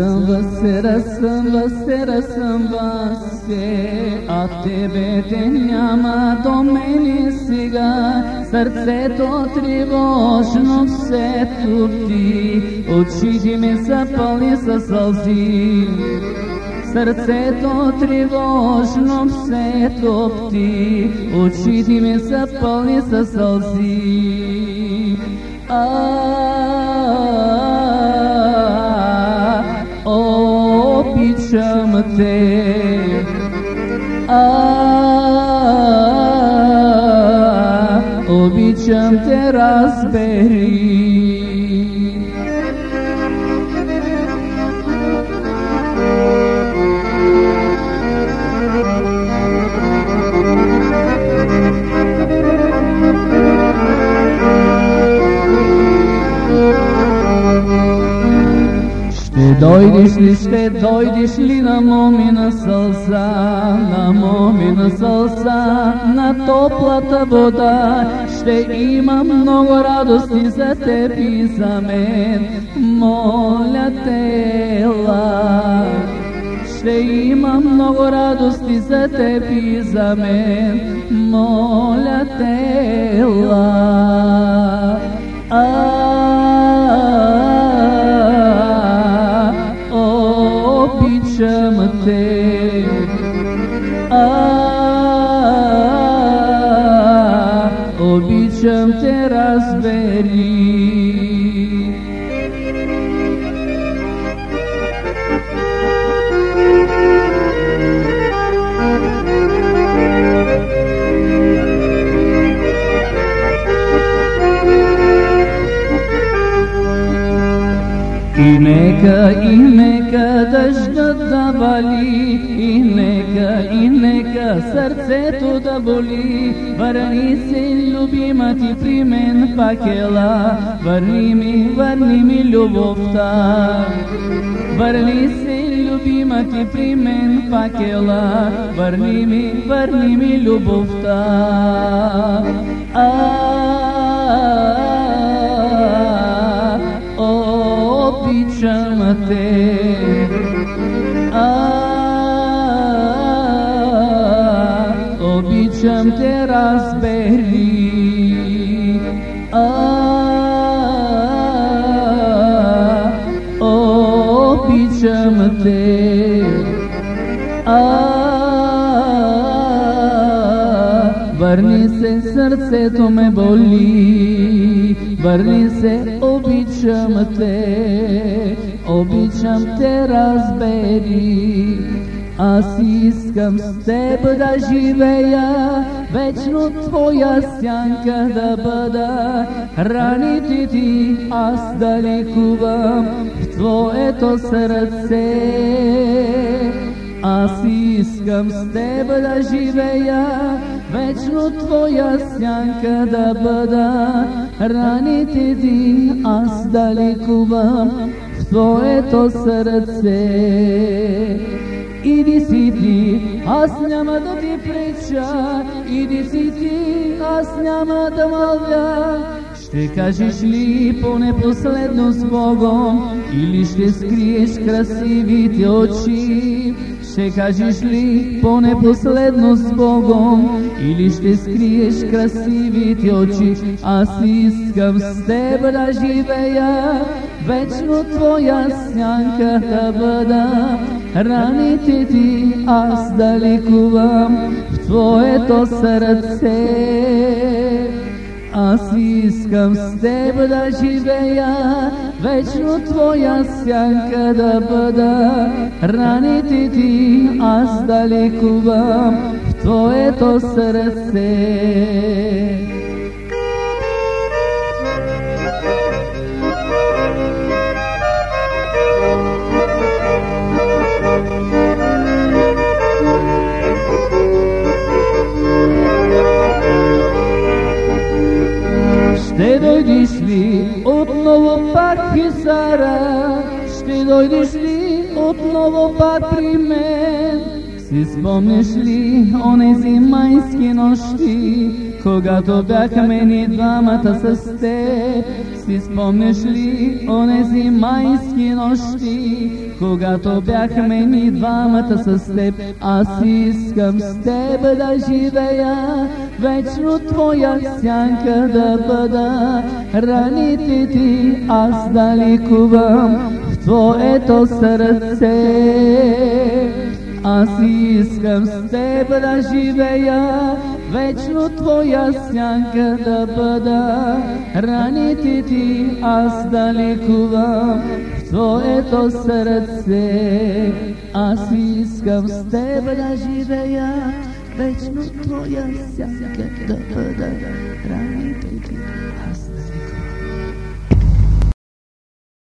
Се, разсъмва се, а тебе те няма до мене сега. Сърцето тревожно се топти, очите ми са пълни със сълзи. Сърцето тревожно се топти, очите ми са пълни със сълзи. А, обичам те. А, обичам те, дойдеш ли, ще дойдеш ли на момина сълза, на момина сълза, на топлата вода, ще има много радости за теб и за мен, моля те, ела. Ще има много радости за теб и за мен, моля те, ела. Обичам те, разбери. Нека, и нека сърцето да боли. Върни се, любима ти при мен пакела, върни ми, върни ми любовта. Върни се, любима ти при мен пакела, върни ми, върни ми любовта. А, те. А, обичам те, разбери. А, обичам те. А, върни се, сърцето ме боли. Върни се, обичам те. Обичам те, разбери. Аз искам с теб да живея, вечно твоя сянка да бъда. Раните ти аз да лекувам в твоето сърце. Аз искам с теб да живея, вечно твоя сянка да бъда. Раните ти аз да лекувам в твоето сърце. Иди си ти, аз няма да ти преча, иди си ти, аз няма да мълвя. Ще кажеш ли поне последно с Богом, или ще скриеш красивите очи? Ще кажеш ли поне последно с Богом, или ще скриеш красивите очи? Аз искам с теб да живея, вечно твоя сянка да бъда. Раните ти аз да лекувам в твоето сърце. Аз искам с теб да живея, вечно твоя сянка да бъда. Раните ти аз да лекувам в твоето сърце. Дойдеш ли отново пак при мен? Си спомнеш ли онези майски нощи, когато бяхме ни двамата с теб? Си спомнеш ли онези майски нощи, когато бяхме ни двамата с теб? Аз искам с теб да живея, вечно твоя сянка да бъда. Раните ти аз да ликувам в твоето сърце. Аз искам с теб да живея, вечно твоя сянка да бъда. Раните ти аз да лекувам в твоето сърце. Аз искам с теб да живея, вечно твоя сянка да бъда. Раните ти